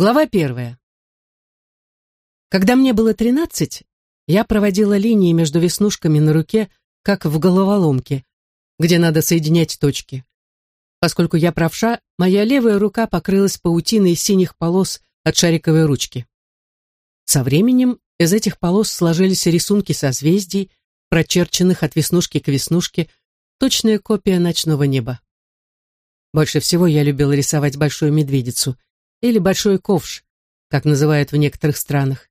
Глава первая. Когда мне было тринадцать, я проводила линии между веснушками на руке, как в головоломке, где надо соединять точки. Поскольку я правша, моя левая рука покрылась паутиной синих полос от шариковой ручки. Со временем из этих полос сложились рисунки созвездий, прочерченных от веснушки к веснушке, точная копия ночного неба. Больше всего я любила рисовать большую медведицу или большой ковш, как называют в некоторых странах.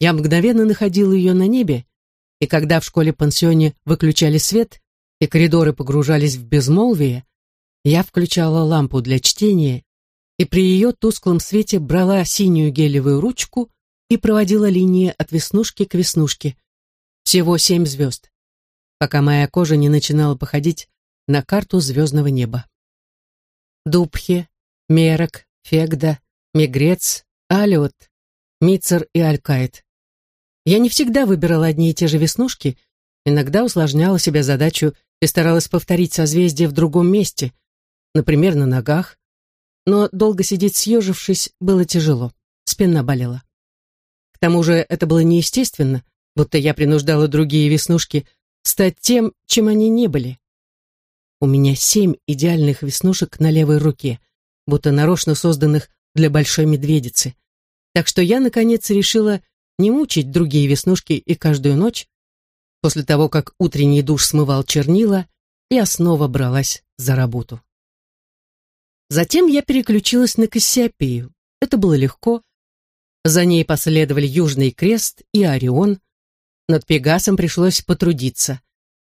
Я мгновенно находила ее на небе, и когда в школе-пансионе выключали свет и коридоры погружались в безмолвие, я включала лампу для чтения и при ее тусклом свете брала синюю гелевую ручку и проводила линии от веснушки к веснушке. Всего семь звезд, пока моя кожа не начинала походить на карту звездного неба. Дубхе, Мерок, Фегда, Мегрец, Алиот, Мицер и Алькаид. Я не всегда выбирала одни и те же веснушки, иногда усложняла себе задачу и старалась повторить созвездие в другом месте, например, на ногах, но долго сидеть съежившись было тяжело, спина болела. К тому же это было неестественно, будто я принуждала другие веснушки стать тем, чем они не были. У меня семь идеальных веснушек на левой руке, будто нарочно созданных для большой медведицы. Так что я, наконец, решила не мучить другие веснушки и каждую ночь, после того, как утренний душ смывал чернила, я снова бралась за работу. Затем я переключилась на Кассиопею. Это было легко. За ней последовали Южный Крест и Орион. Над Пегасом пришлось потрудиться.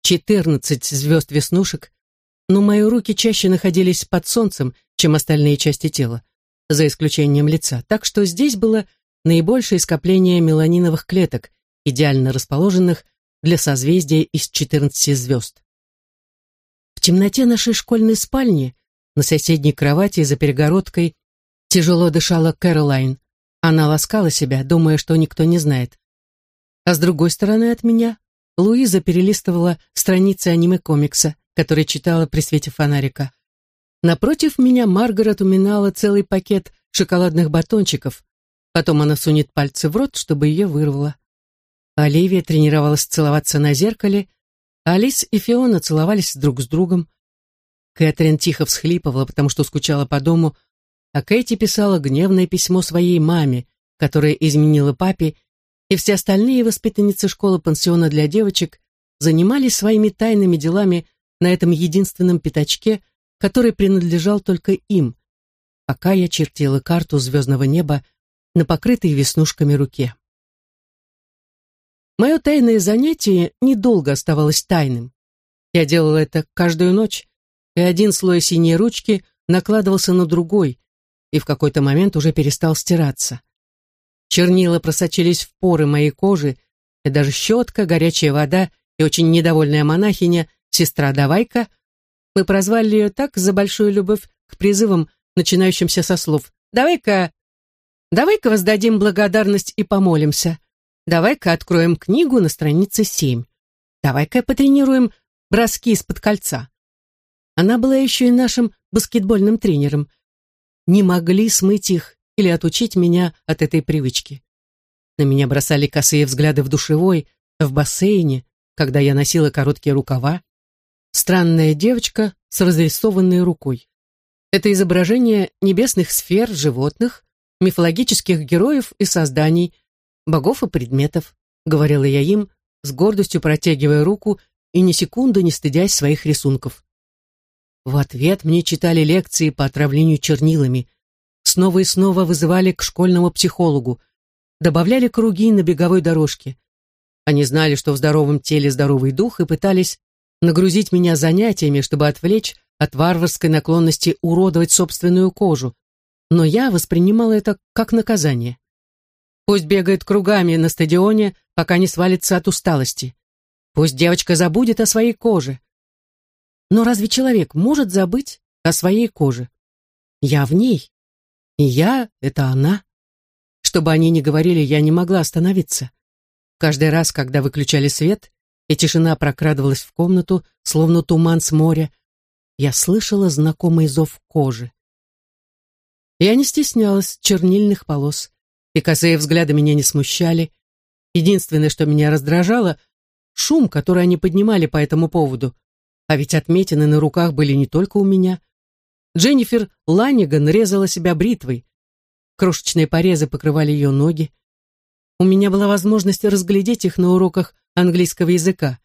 Четырнадцать звезд веснушек но мои руки чаще находились под солнцем, чем остальные части тела, за исключением лица, так что здесь было наибольшее скопление меланиновых клеток, идеально расположенных для созвездия из 14 звезд. В темноте нашей школьной спальни, на соседней кровати за перегородкой, тяжело дышала Кэролайн. Она ласкала себя, думая, что никто не знает. А с другой стороны от меня Луиза перелистывала страницы аниме-комикса, который читала при свете фонарика. Напротив меня Маргарет уминала целый пакет шоколадных батончиков. Потом она сунет пальцы в рот, чтобы ее вырвало. Оливия тренировалась целоваться на зеркале, Алис и Фиона целовались друг с другом. Кэтрин тихо всхлипывала, потому что скучала по дому, а Кэти писала гневное письмо своей маме, которая изменила папе, и все остальные воспитанницы школы-пансиона для девочек занимались своими тайными делами на этом единственном пятачке, который принадлежал только им, пока я чертила карту звездного неба на покрытой веснушками руке. Мое тайное занятие недолго оставалось тайным. Я делала это каждую ночь, и один слой синей ручки накладывался на другой, и в какой-то момент уже перестал стираться. Чернила просочились в поры моей кожи, и даже щетка, горячая вода и очень недовольная монахиня сестра Давайка. Мы прозвали ее так за большую любовь к призывам, начинающимся со слов «Давай-ка, давай-ка воздадим благодарность и помолимся. Давай-ка откроем книгу на странице семь. Давай-ка потренируем броски из-под кольца». Она была еще и нашим баскетбольным тренером. Не могли смыть их или отучить меня от этой привычки. На меня бросали косые взгляды в душевой, в бассейне, когда я носила короткие рукава странная девочка с разрисованной рукой. Это изображение небесных сфер, животных, мифологических героев и созданий, богов и предметов, говорила я им, с гордостью протягивая руку и ни секунды не стыдясь своих рисунков. В ответ мне читали лекции по отравлению чернилами, снова и снова вызывали к школьному психологу, добавляли круги на беговой дорожке. Они знали, что в здоровом теле здоровый дух, и пытались нагрузить меня занятиями, чтобы отвлечь от варварской наклонности уродовать собственную кожу. Но я воспринимала это как наказание. Пусть бегает кругами на стадионе, пока не свалится от усталости. Пусть девочка забудет о своей коже. Но разве человек может забыть о своей коже? Я в ней. И я — это она. Чтобы они не говорили, я не могла остановиться. Каждый раз, когда выключали свет, и тишина прокрадывалась в комнату, словно туман с моря, я слышала знакомый зов кожи. Я не стеснялась чернильных полос, и косые взгляды меня не смущали. Единственное, что меня раздражало, шум, который они поднимали по этому поводу. А ведь отметины на руках были не только у меня. Дженнифер Ланиган резала себя бритвой. Крошечные порезы покрывали ее ноги. У меня была возможность разглядеть их на уроках английского языка.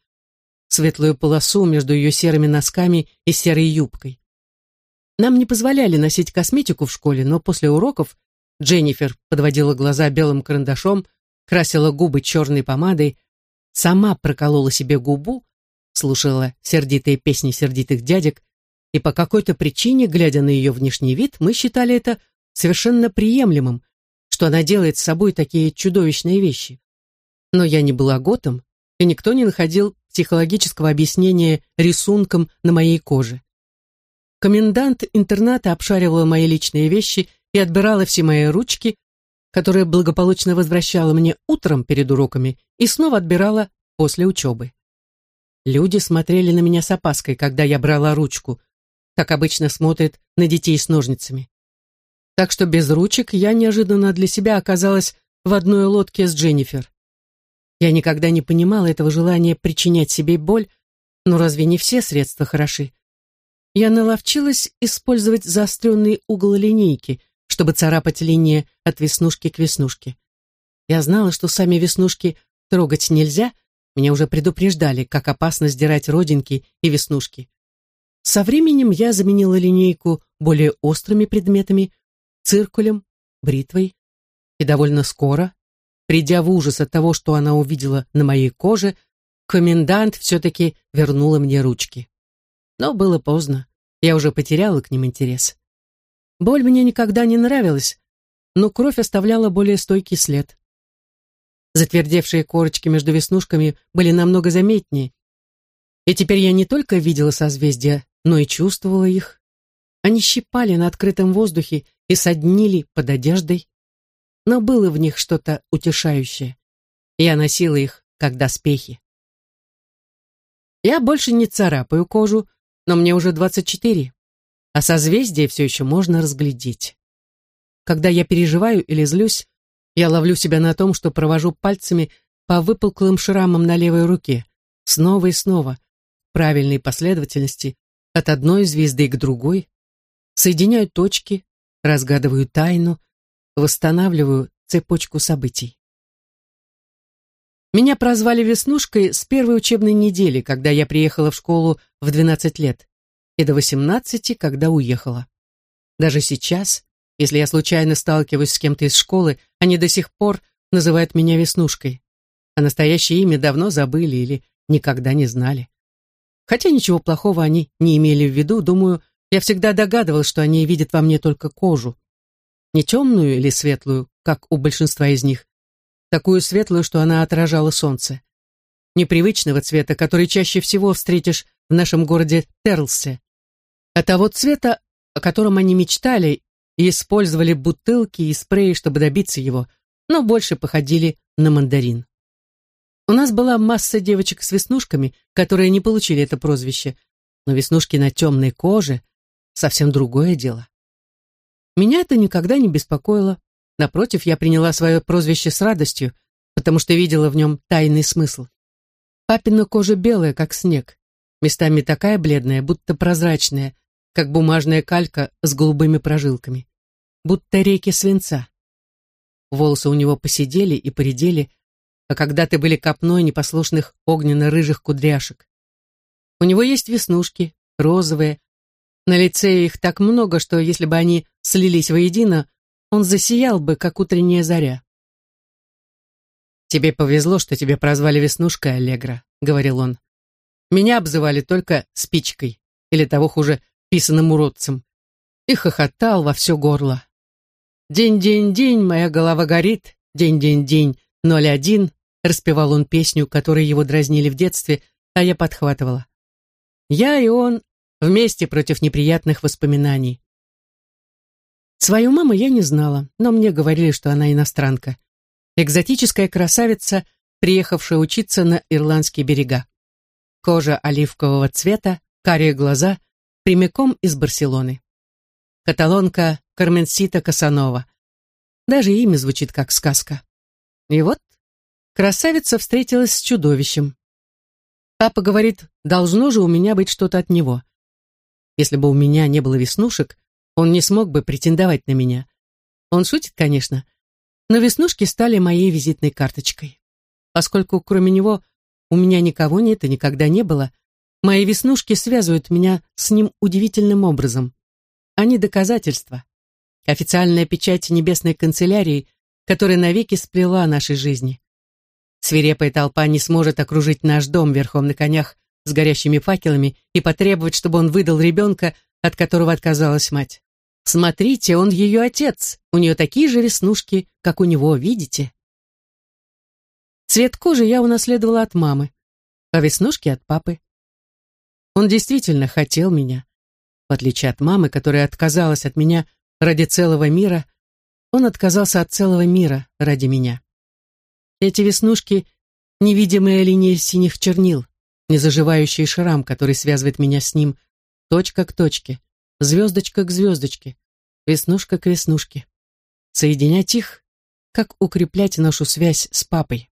Светлую полосу между ее серыми носками и серой юбкой. Нам не позволяли носить косметику в школе, но после уроков Дженнифер подводила глаза белым карандашом, красила губы черной помадой, сама проколола себе губу, слушала сердитые песни сердитых дядек, и по какой-то причине, глядя на ее внешний вид, мы считали это совершенно приемлемым, что она делает с собой такие чудовищные вещи. Но я не была готом, и никто не находил психологического объяснения рисункам на моей коже. Комендант интерната обшаривала мои личные вещи и отбирала все мои ручки, которые благополучно возвращала мне утром перед уроками и снова отбирала после учебы. Люди смотрели на меня с опаской, когда я брала ручку. Так обычно смотрят на детей с ножницами. Так что без ручек я неожиданно для себя оказалась в одной лодке с Дженнифер. Я никогда не понимала этого желания причинять себе боль, но разве не все средства хороши? Я наловчилась использовать заостренный угол линейки, чтобы царапать линии от веснушки к веснушке. Я знала, что сами веснушки трогать нельзя, меня уже предупреждали, как опасно сдирать родинки и веснушки. Со временем я заменила линейку более острыми предметами, циркулем, бритвой, и довольно скоро, придя в ужас от того, что она увидела на моей коже, комендант все-таки вернула мне ручки. Но было поздно, я уже потеряла к ним интерес. Боль мне никогда не нравилась, но кровь оставляла более стойкий след. Затвердевшие корочки между веснушками были намного заметнее. И теперь я не только видела созвездия, но и чувствовала их. Они щипали на открытом воздухе и соднили под одеждой. Но было в них что-то утешающее. Я носила их, как доспехи. Я больше не царапаю кожу, но мне уже 24, а созвездие все еще можно разглядеть. Когда я переживаю или злюсь, я ловлю себя на том, что провожу пальцами по выпуклым шрамам на левой руке, снова и снова, в правильной последовательности, от одной звезды к другой, соединяю точки, разгадываю тайну, восстанавливаю цепочку событий. Меня прозвали Веснушкой с первой учебной недели, когда я приехала в школу в 12 лет, и до 18, когда уехала. Даже сейчас, если я случайно сталкиваюсь с кем-то из школы, они до сих пор называют меня Веснушкой, а настоящее имя давно забыли или никогда не знали. Хотя ничего плохого они не имели в виду, думаю, я всегда догадывалась, что они видят во мне только кожу. Не темную или светлую, как у большинства из них, такую светлую, что она отражала солнце. Непривычного цвета, который чаще всего встретишь в нашем городе Терлсе, а того цвета, о котором они мечтали и использовали бутылки и спреи, чтобы добиться его, но больше походили на мандарин. У нас была масса девочек с веснушками, которые не получили это прозвище, но веснушки на темной коже — совсем другое дело. Меня это никогда не беспокоило. Напротив, я приняла свое прозвище с радостью, потому что видела в нем тайный смысл. Папина кожа белая, как снег, местами такая бледная, будто прозрачная, как бумажная калька с голубыми прожилками, будто реки свинца. Волосы у него посидели и поредели, а когда-то были копной непослушных огненно-рыжих кудряшек. У него есть веснушки, розовые. На лице их так много, что если бы они слились воедино, он засиял бы, как утренняя заря. «Тебе повезло, что тебя прозвали Веснушкой, Аллегра», — говорил он. «Меня обзывали только спичкой, или того хуже, писаным уродцем, и хохотал во все горло. «День-день-день, моя голова горит, день-день-день, ноль один», распевал он песню, которой его дразнили в детстве, а я подхватывала. Я и он вместе против неприятных воспоминаний. Свою маму я не знала, но мне говорили, что она иностранка. Экзотическая красавица, приехавшая учиться на ирландские берега. Кожа оливкового цвета, карие глаза — прямиком из Барселоны. каталонка Карменсита Касанова. Даже имя звучит как сказка. И вот красавица встретилась с чудовищем. Папа говорит, должно же у меня быть что-то от него. Если бы у меня не было веснушек, он не смог бы претендовать на меня. Он шутит, конечно, но веснушки стали моей визитной карточкой. Поскольку кроме него у меня никого нет и никогда не было, мои веснушки связывают меня с ним удивительным образом. Они доказательства. Официальная печать небесной канцелярии, которая навеки сплела нашей жизни. Свирепая толпа не сможет окружить наш дом верхом на конях с горящими факелами и потребовать, чтобы он выдал ребенка, от которого отказалась мать. Смотрите, он ее отец, у нее такие же веснушки, как у него, видите? Цвет кожи я унаследовала от мамы, а веснушки от папы. Он действительно хотел меня. В отличие от мамы, которая отказалась от меня ради целого мира, он отказался от целого мира ради меня. Эти веснушки — невидимая линия синих чернил, незаживающий шрам, который связывает меня с ним, точка к точке, звездочка к звездочке, веснушка к веснушке. Соединять их, как укреплять нашу связь с папой.